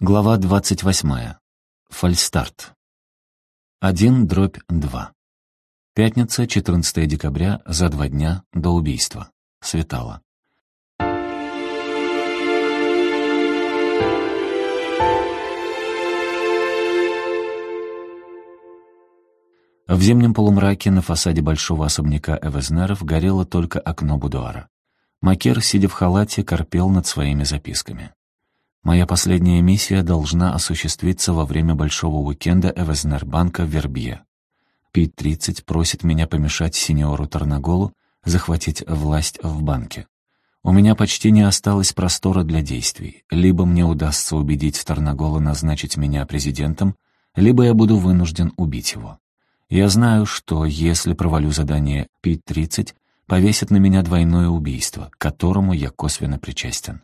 Глава 28. Фальстарт. 1 дробь 2. Пятница, 14 декабря, за два дня до убийства. Светало. В зимнем полумраке на фасаде большого особняка Эвезнеров горело только окно будуара. Макер, сидя в халате, корпел над своими записками. Моя последняя миссия должна осуществиться во время большого уикенда Эвезнербанка в Вербье. Пит-30 просит меня помешать сеньору Тарнаголу захватить власть в банке. У меня почти не осталось простора для действий. Либо мне удастся убедить Тарнагола назначить меня президентом, либо я буду вынужден убить его. Я знаю, что если провалю задание Пит-30, повесят на меня двойное убийство, к которому я косвенно причастен.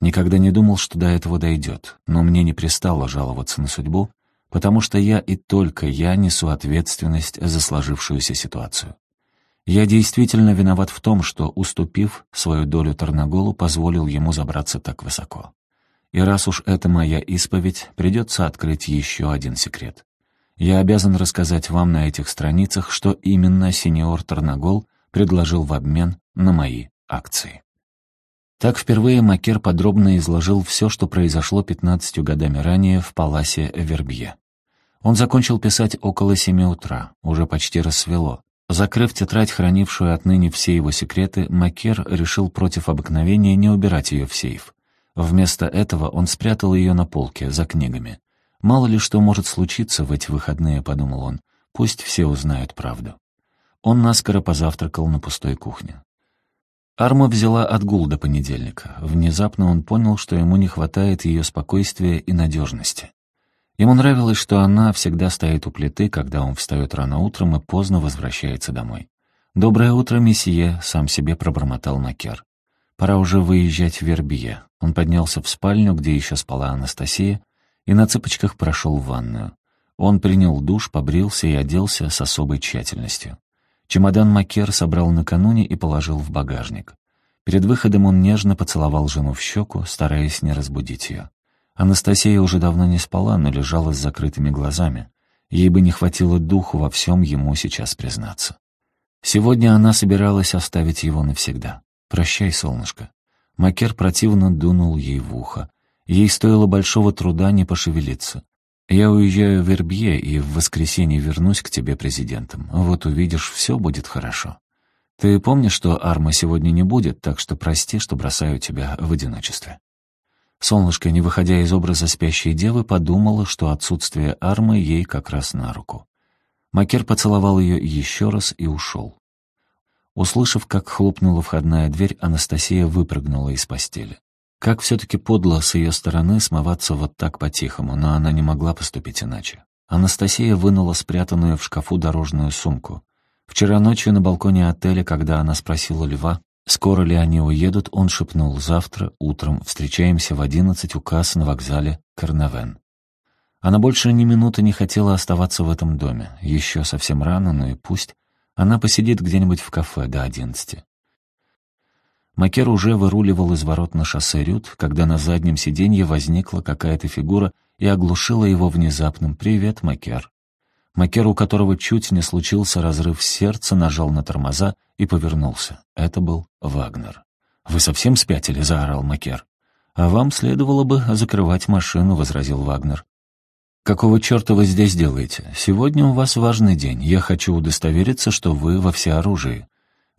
Никогда не думал, что до этого дойдет, но мне не пристало жаловаться на судьбу, потому что я и только я несу ответственность за сложившуюся ситуацию. Я действительно виноват в том, что, уступив свою долю Тарнаголу, позволил ему забраться так высоко. И раз уж это моя исповедь, придется открыть еще один секрет. Я обязан рассказать вам на этих страницах, что именно сеньор Тарнагол предложил в обмен на мои акции. Так впервые Макер подробно изложил все, что произошло 15 годами ранее в Паласе Вербье. Он закончил писать около семи утра, уже почти рассвело. Закрыв тетрадь, хранившую отныне все его секреты, Макер решил против обыкновения не убирать ее в сейф. Вместо этого он спрятал ее на полке, за книгами. «Мало ли что может случиться в эти выходные», — подумал он. «Пусть все узнают правду». Он наскоро позавтракал на пустой кухне. Арма взяла отгул до понедельника. Внезапно он понял, что ему не хватает ее спокойствия и надежности. Ему нравилось, что она всегда стоит у плиты, когда он встает рано утром и поздно возвращается домой. «Доброе утро, месье», — сам себе пробормотал Макер. «Пора уже выезжать в Вербие». Он поднялся в спальню, где еще спала Анастасия, и на цыпочках прошел в ванную. Он принял душ, побрился и оделся с особой тщательностью. Чемодан Макер собрал накануне и положил в багажник. Перед выходом он нежно поцеловал жену в щеку, стараясь не разбудить ее. Анастасия уже давно не спала, но лежала с закрытыми глазами. Ей бы не хватило духу во всем ему сейчас признаться. Сегодня она собиралась оставить его навсегда. «Прощай, солнышко». Макер противно дунул ей в ухо. Ей стоило большого труда не пошевелиться. Я уезжаю в Вербье и в воскресенье вернусь к тебе президентом. Вот увидишь, все будет хорошо. Ты помнишь, что Арма сегодня не будет, так что прости, что бросаю тебя в одиночестве». Солнышко, не выходя из образа спящей девы, подумала, что отсутствие Армы ей как раз на руку. Макер поцеловал ее еще раз и ушел. Услышав, как хлопнула входная дверь, Анастасия выпрыгнула из постели. Как все-таки подло с ее стороны смываться вот так по-тихому, но она не могла поступить иначе. Анастасия вынула спрятанную в шкафу дорожную сумку. Вчера ночью на балконе отеля, когда она спросила Льва, скоро ли они уедут, он шепнул «Завтра утром встречаемся в одиннадцать у касс на вокзале Карнавен». Она больше ни минуты не хотела оставаться в этом доме. Еще совсем рано, но и пусть. Она посидит где-нибудь в кафе до одиннадцати. Макер уже выруливал из ворот на шоссе Рют, когда на заднем сиденье возникла какая-то фигура и оглушила его внезапным «Привет, Макер». Макер, у которого чуть не случился разрыв сердца, нажал на тормоза и повернулся. Это был Вагнер. «Вы совсем спятили?» — заорал Макер. «А вам следовало бы закрывать машину», — возразил Вагнер. «Какого черта вы здесь делаете? Сегодня у вас важный день. Я хочу удостовериться, что вы во всеоружии.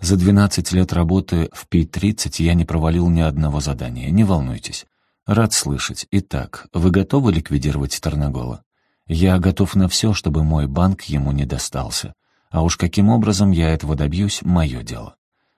За 12 лет работы в Пи-30 я не провалил ни одного задания, не волнуйтесь. Рад слышать. Итак, вы готовы ликвидировать Тарнагола? Я готов на все, чтобы мой банк ему не достался. А уж каким образом я этого добьюсь, мое дело.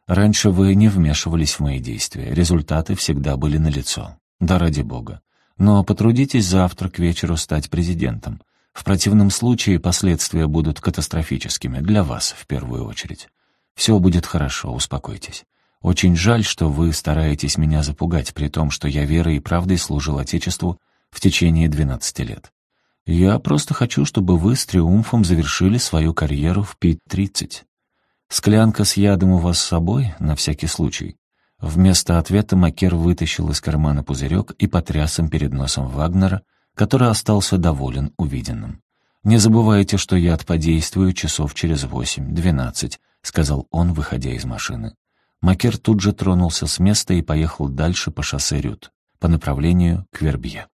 Раньше вы не вмешивались в мои действия, результаты всегда были налицо. Да ради бога. Но потрудитесь завтра к вечеру стать президентом. В противном случае последствия будут катастрофическими, для вас в первую очередь. Все будет хорошо, успокойтесь. Очень жаль, что вы стараетесь меня запугать, при том, что я верой и правдой служил Отечеству в течение 12 лет. Я просто хочу, чтобы вы с триумфом завершили свою карьеру в Пит-30. Склянка с ядом у вас с собой, на всякий случай. Вместо ответа Макер вытащил из кармана пузырек и потряс им перед носом Вагнера, который остался доволен увиденным. «Не забывайте, что я подействую часов через восемь-двенадцать», — сказал он, выходя из машины. Макер тут же тронулся с места и поехал дальше по шоссе Рют, по направлению к Вербье.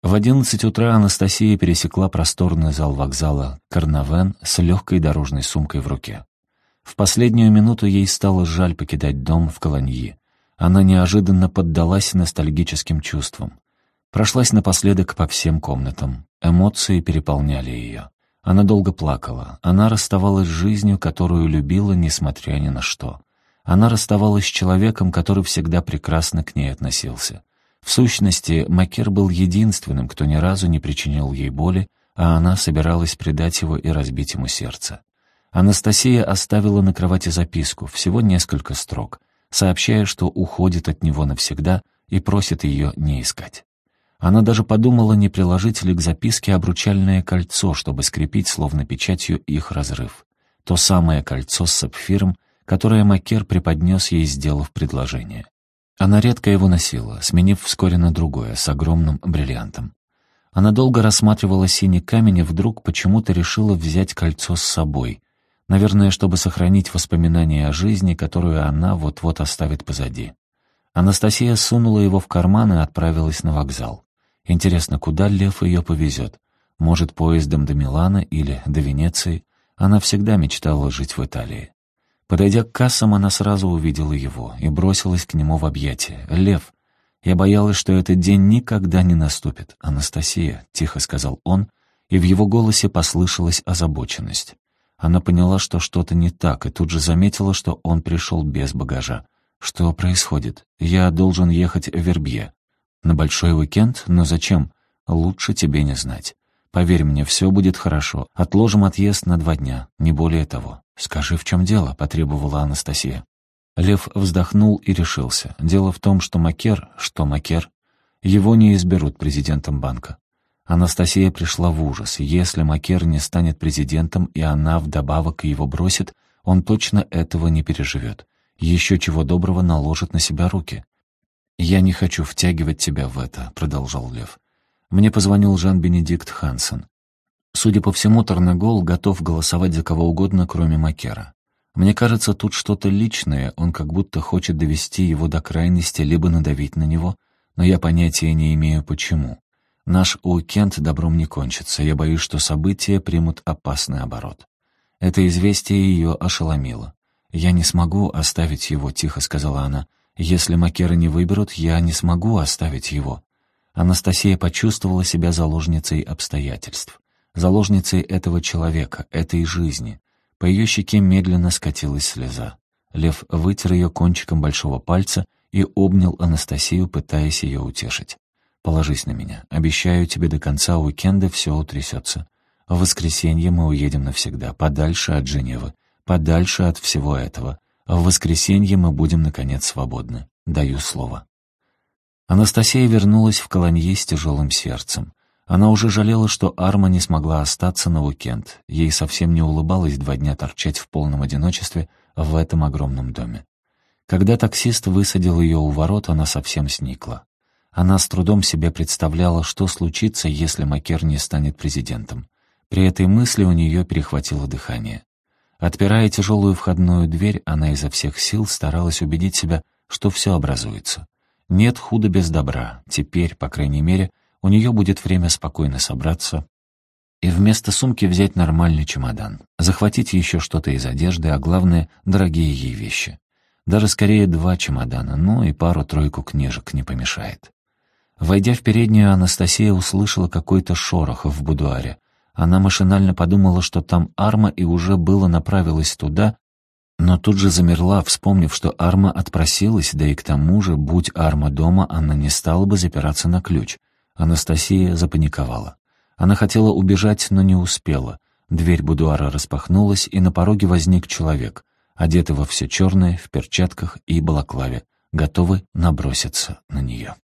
В одиннадцать утра Анастасия пересекла просторный зал вокзала «Карнавен» с легкой дорожной сумкой в руке. В последнюю минуту ей стало жаль покидать дом в Колоньи. Она неожиданно поддалась ностальгическим чувствам. Прошлась напоследок по всем комнатам. Эмоции переполняли ее. Она долго плакала. Она расставалась с жизнью, которую любила, несмотря ни на что. Она расставалась с человеком, который всегда прекрасно к ней относился. В сущности, Макер был единственным, кто ни разу не причинил ей боли, а она собиралась предать его и разбить ему сердце. Анастасия оставила на кровати записку, всего несколько строк, сообщая, что уходит от него навсегда и просит ее не искать. Она даже подумала, не приложить ли к записке обручальное кольцо, чтобы скрепить словно печатью их разрыв. То самое кольцо с сапфиром, которое Макер преподнес ей, сделав предложение. Она редко его носила, сменив вскоре на другое, с огромным бриллиантом. Она долго рассматривала синий камень и вдруг почему-то решила взять кольцо с собой, Наверное, чтобы сохранить воспоминания о жизни, которую она вот-вот оставит позади. Анастасия сунула его в карман и отправилась на вокзал. Интересно, куда Лев ее повезет? Может, поездом до Милана или до Венеции? Она всегда мечтала жить в Италии. Подойдя к кассам, она сразу увидела его и бросилась к нему в объятия. «Лев!» «Я боялась, что этот день никогда не наступит. Анастасия», — тихо сказал он, и в его голосе послышалась озабоченность. Она поняла, что что-то не так, и тут же заметила, что он пришел без багажа. «Что происходит? Я должен ехать в Вербье. На большой уикенд? Но зачем? Лучше тебе не знать. Поверь мне, все будет хорошо. Отложим отъезд на два дня, не более того. Скажи, в чем дело?» — потребовала Анастасия. Лев вздохнул и решился. Дело в том, что Макер, что Макер, его не изберут президентом банка. Анастасия пришла в ужас. Если Макер не станет президентом, и она вдобавок его бросит, он точно этого не переживет. Еще чего доброго наложит на себя руки. «Я не хочу втягивать тебя в это», — продолжал Лев. Мне позвонил Жан-Бенедикт Хансен. Судя по всему, Тарнагол готов голосовать за кого угодно, кроме Макера. Мне кажется, тут что-то личное, он как будто хочет довести его до крайности, либо надавить на него, но я понятия не имею, почему. Наш уикенд добром не кончится, я боюсь, что события примут опасный оборот. Это известие ее ошеломило. «Я не смогу оставить его», — тихо сказала она. «Если Макера не выберут, я не смогу оставить его». Анастасия почувствовала себя заложницей обстоятельств, заложницей этого человека, этой жизни. По ее щеке медленно скатилась слеза. Лев вытер ее кончиком большого пальца и обнял Анастасию, пытаясь ее утешить. Положись на меня. Обещаю тебе, до конца уикенда все утрясется. В воскресенье мы уедем навсегда, подальше от Женевы, подальше от всего этого. В воскресенье мы будем, наконец, свободны. Даю слово». Анастасия вернулась в колонье с тяжелым сердцем. Она уже жалела, что Арма не смогла остаться на уикенд. Ей совсем не улыбалось два дня торчать в полном одиночестве в этом огромном доме. Когда таксист высадил ее у ворот, она совсем сникла. Она с трудом себе представляла, что случится, если Макер не станет президентом. При этой мысли у нее перехватило дыхание. Отпирая тяжелую входную дверь, она изо всех сил старалась убедить себя, что все образуется. Нет худа без добра. Теперь, по крайней мере, у нее будет время спокойно собраться и вместо сумки взять нормальный чемодан, захватить еще что-то из одежды, а главное — дорогие ей вещи. Даже скорее два чемодана, ну и пару-тройку книжек не помешает. Войдя в переднюю, Анастасия услышала какой-то шорох в будуаре. Она машинально подумала, что там Арма и уже было направилась туда, но тут же замерла, вспомнив, что Арма отпросилась, да и к тому же, будь Арма дома, она не стала бы запираться на ключ. Анастасия запаниковала. Она хотела убежать, но не успела. Дверь будуара распахнулась, и на пороге возник человек, одетый во все черное, в перчатках и балаклаве, готовый наброситься на нее.